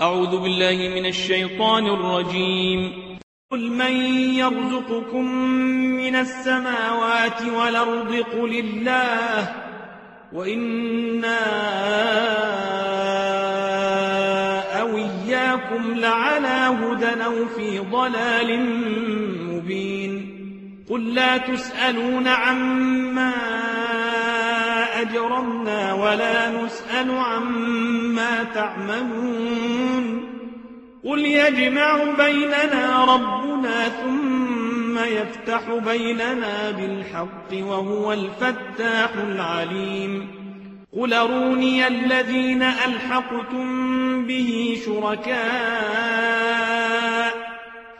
أعوذ بالله من الشيطان الرجيم. قل من يرزقكم من السماوات والأرض قل الله. وإنا أو إياكم لعلى هدى أو في ضلال مبين. قل لا تسألون عما أجرمنا ولا نسأل عما تعملون. قل يجمع بيننا ربنا ثم يفتح بيننا بالحق وهو الفتاح العليم. قل أروني الذين ألحقتم به شركاء.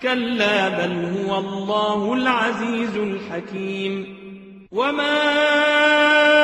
كلا بل هو الله العزيز الحكيم. وما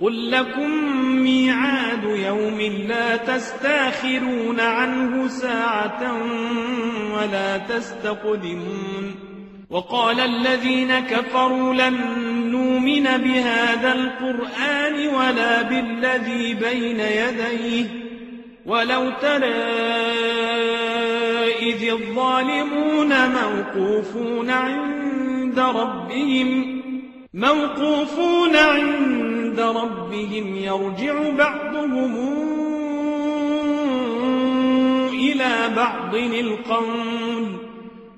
قل لكم ميعاد يوم لا تستاخرون عنه ساعة ولا تستقدمون وقال الذين كفروا لن نؤمن بهذا القرآن ولا بالذي بين يديه ولو ترى إذ الظالمون موقوفون عند ربهم موقوفون عند ربهم يرجع بعضهم إلى بعض القول.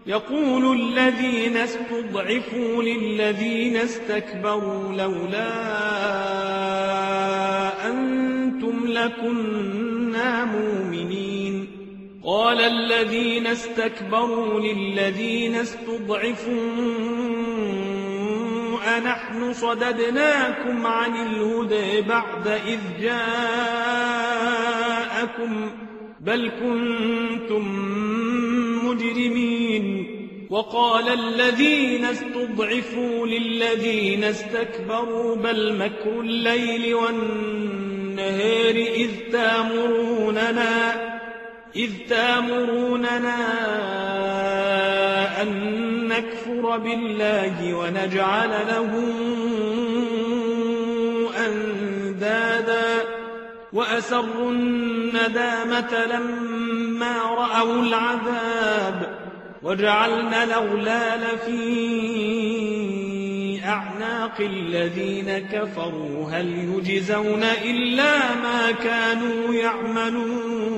يقول الذين استضعفوا للذين استكبروا لولا أنتم لكنا مؤمنين. قال الذين استكبروا للذين استضعفوا أنحن صددناكم عن الهدى بعد إذ جاءكم بل كنتم مجرمين وقال الذين استضعفوا للذين استكبروا بل مكر الليل والنهار إذ تامروننا إذ تامروننا نكفر بالله ونجعل له أندادا وأسروا الندامة لما رأوا العذاب وجعلنا الأغلال في أعناق الذين كفروا. هل يجزون إلا ما كانوا يعملون؟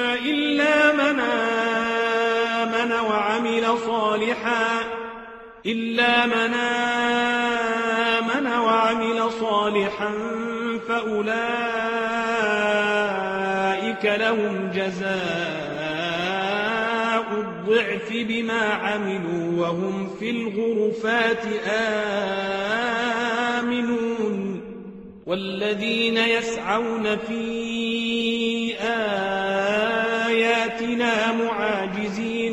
إلا من آمن وعمل صالحا إلا من آمن وعمل صالحا فأولئك لهم جزاء الضعف بما عملوا وهم في الغرفات آمنون والذين يسعون في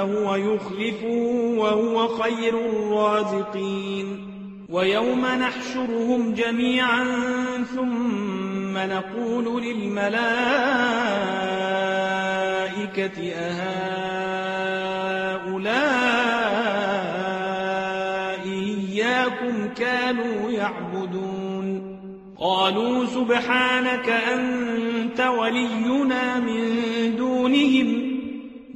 فهو يخلف وهو خير الرازقين. ويوم نحشرهم جميعا ثم نقول للملائكة أهؤلاء إياكم كانوا يعبدون. قالوا سبحانك أنت ولينا من دونهم.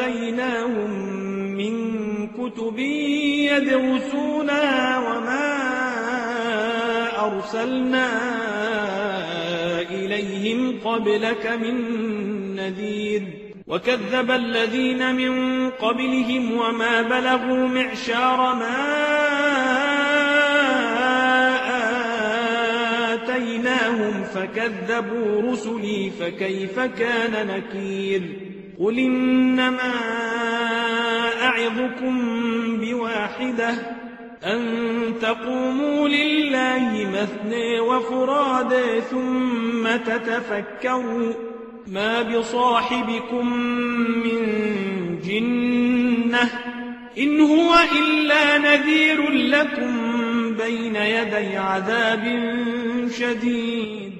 آتيناهم من كتب يدرسونها وما أرسلنا إليهم قبلك من نذير وكذب الذين من قبلهم وما بلغوا معشار ما آتيناهم فكذبوا رسلي فكيف كان نكير قل إنما أعظكم بواحدة أن تقوموا لله مثني وفرادى ثم تتفكروا ما بصاحبكم من جنة إن هو إلا نذير لكم بين يدي عذاب شديد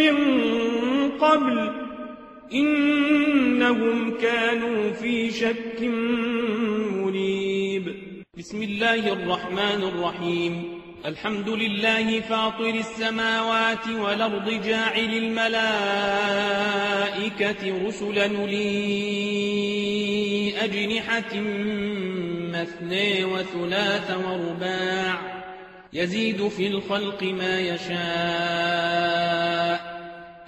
من قبل إنهم كانوا في شك مريب. بسم الله الرحمن الرحيم. الحمد لله فاطر السماوات والأرض جاعل الملائكة رسلا لي أجنحة مثني وثلاث ورباع. يزيد في الخلق ما يشاء.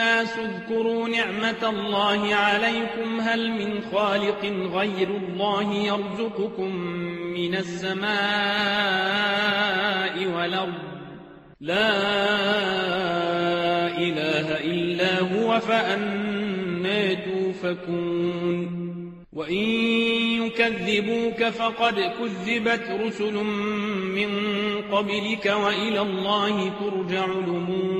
اذكروا نعمة الله عليكم هل من خالق غير الله يرزقكم من السماء والأرض؟ لا إله إلا هو فأنا توفكون وإن يكذبوك فقد كذبت رسل من قبلك وإلى الله ترجع الأمور.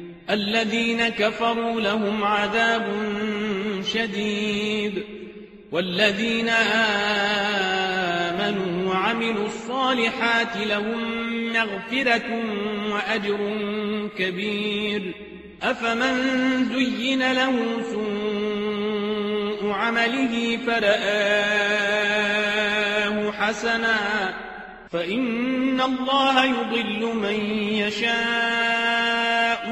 الذين كفروا لهم عذاب شديد والذين آمنوا وعملوا الصالحات لهم مغفرة وأجر كبير أفمن زين له سوء عمله فرآه حسنا فإن الله يضل من يشاء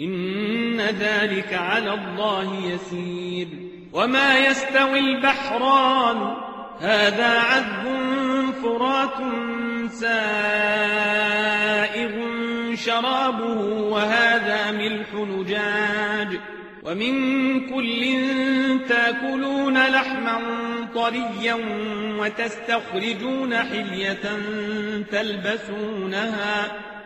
إن ذلك على الله يسير. وما يستوي البحران هذا عذب فرات سائغ شرابه وهذا ملح نجاج. ومن كل تاكلون لحما طريا وتستخرجون حلية تلبسونها.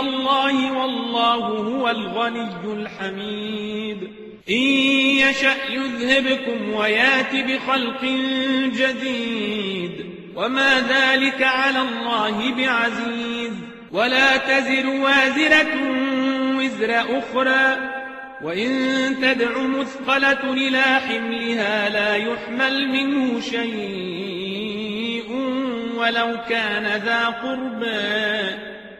الله والله هو الغني الحميد. إن يشأ يذهبكم ويأت بخلق جديد. وما ذلك على الله بعزيز. ولا تزر وازرة وزر أخرى. وإن تدع مثقلة إلى حملها لا يحمل منه شيء ولو كان ذا قربى.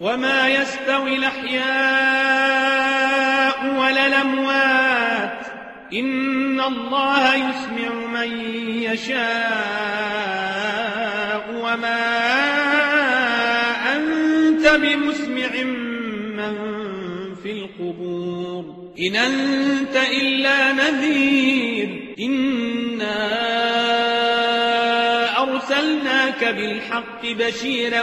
وما يستوي الأحياء ولا الأموات إن الله يسمع من يشاء وما أنت بمسمع من في القبور إن أنت إلا نذير إنا أرسلناك بالحق بشيرا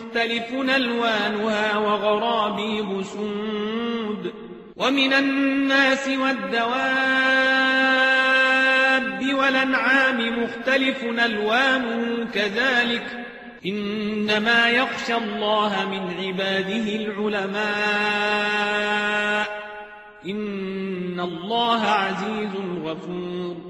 مختلف ألوانها وغرابيب سود ومن الناس والدواب والأنعام مختلف ألوانه كذلك إنما يخشى الله من عباده العلماء إن الله عزيز غفور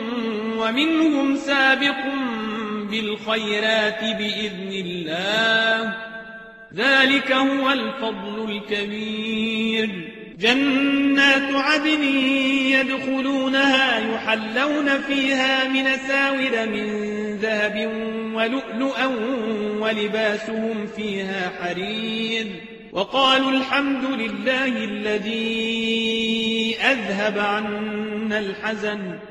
ومنهم سابق بالخيرات بإذن الله. ذلك هو الفضل الكبير. جنات عدن يدخلونها يحلون فيها من ساور من ذهب ولؤلؤا ولباسهم فيها حرير. وقالوا الحمد لله الذي أذهب عنا الحزن.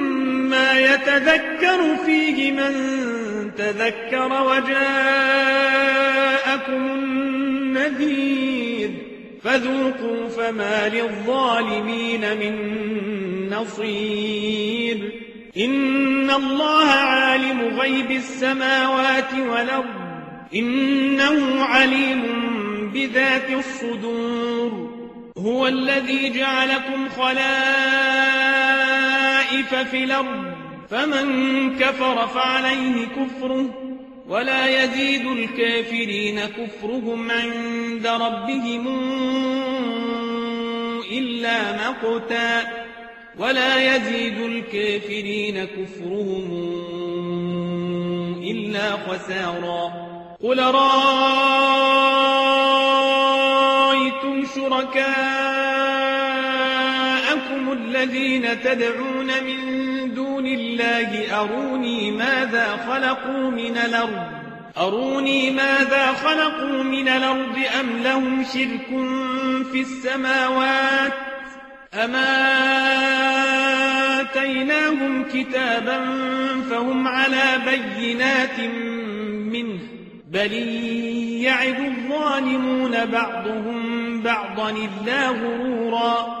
يتذكر فيه من تذكر وجاءكم النذير. فذوقوا فما للظالمين من نصير. إن الله عالم غيب السماوات والأرض. إنه عليم بذات الصدور. هو الذي جعلكم خلائف في الأرض فمن كفر فعليه كفره ولا يزيد الكافرين كفرهم عند ربهم إلا مقتا ولا يزيد الكافرين كفرهم إلا خسارا. قل رأيتم شركاءكم الذين تدعون من دون الله أروني ماذا خلقوا من الأرض؟ أروني ماذا خلقوا من الأرض أم لهم شرك في السماوات؟ أما آتيناهم كتابا فهم على بينات منه بل يعد الظالمون بعضهم بعضا إلا غرورا.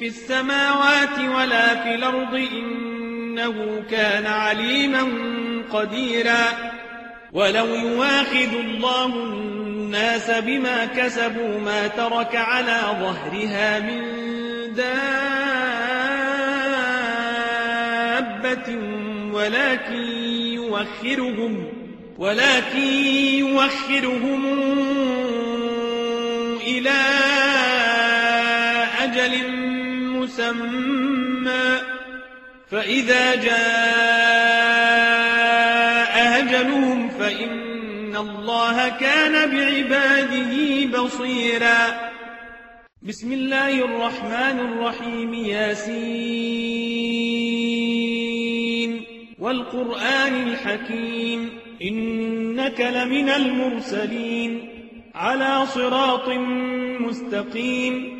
في السماوات ولا في الأرض إنه كان عليما قديرا. ولو يواخذ الله الناس بما كسبوا ما ترك على ظهرها من دابة ولكن يوخرهم ولكن يوخرهم إلى أجل مسمى. فإذا جاء أجلهم فإن الله كان بعباده بصيرا. بسم الله الرحمن الرحيم ياسين. والقرآن الحكيم. إنك لمن المرسلين. على صراط مستقيم.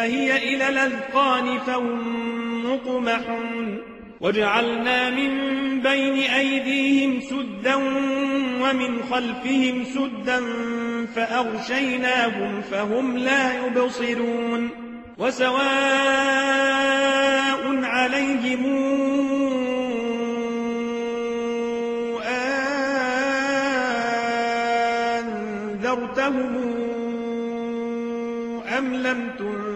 فهي إلى الأذقان فهم مقمحون. وجعلنا من بين أيديهم سدا ومن خلفهم سدا فأغشيناهم فهم لا يبصرون. وسواء عليهم أنذرتهم أم لم تنذرهم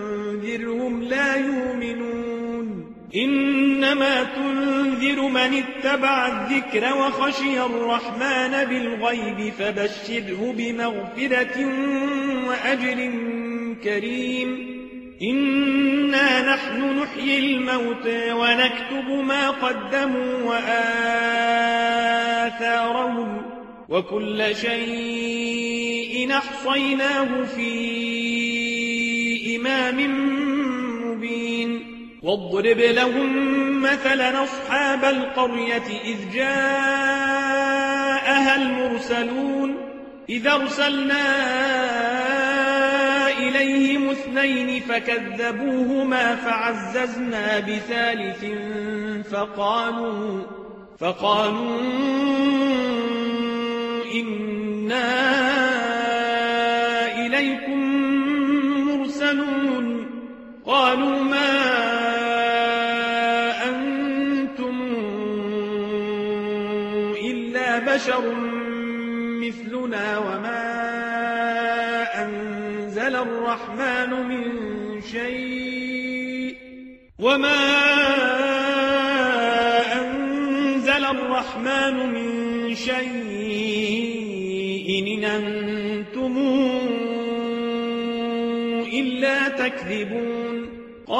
لا يؤمنون. إنما تنذر من اتبع الذكر وخشي الرحمن بالغيب فبشره بمغفرة وأجر كريم. إنا نحن نحيي الموتى ونكتب ما قدموا وآثارهم. وكل شيء أحصيناه في إمام مبين واضرب لهم مثلا أصحاب القرية إذ جاءها المرسلون إذا أرسلنا إليهم اثنين فكذبوهما فعززنا بثالث فقالوا فقالوا إنا قالوا ما أنتم إلا بشر مثلنا وما أنزل الرحمن من شيء وما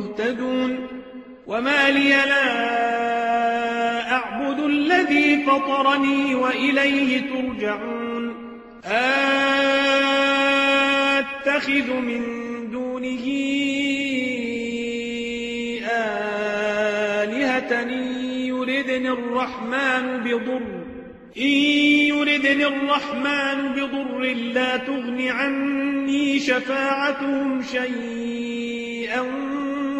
مهتدون وما لي لا أعبد الذي فطرني وإليه ترجعون أتخذ من دونه آلهة يردني الرحمن بضر إن يردني الرحمن بضر لا تغن عني شفاعتهم شيئا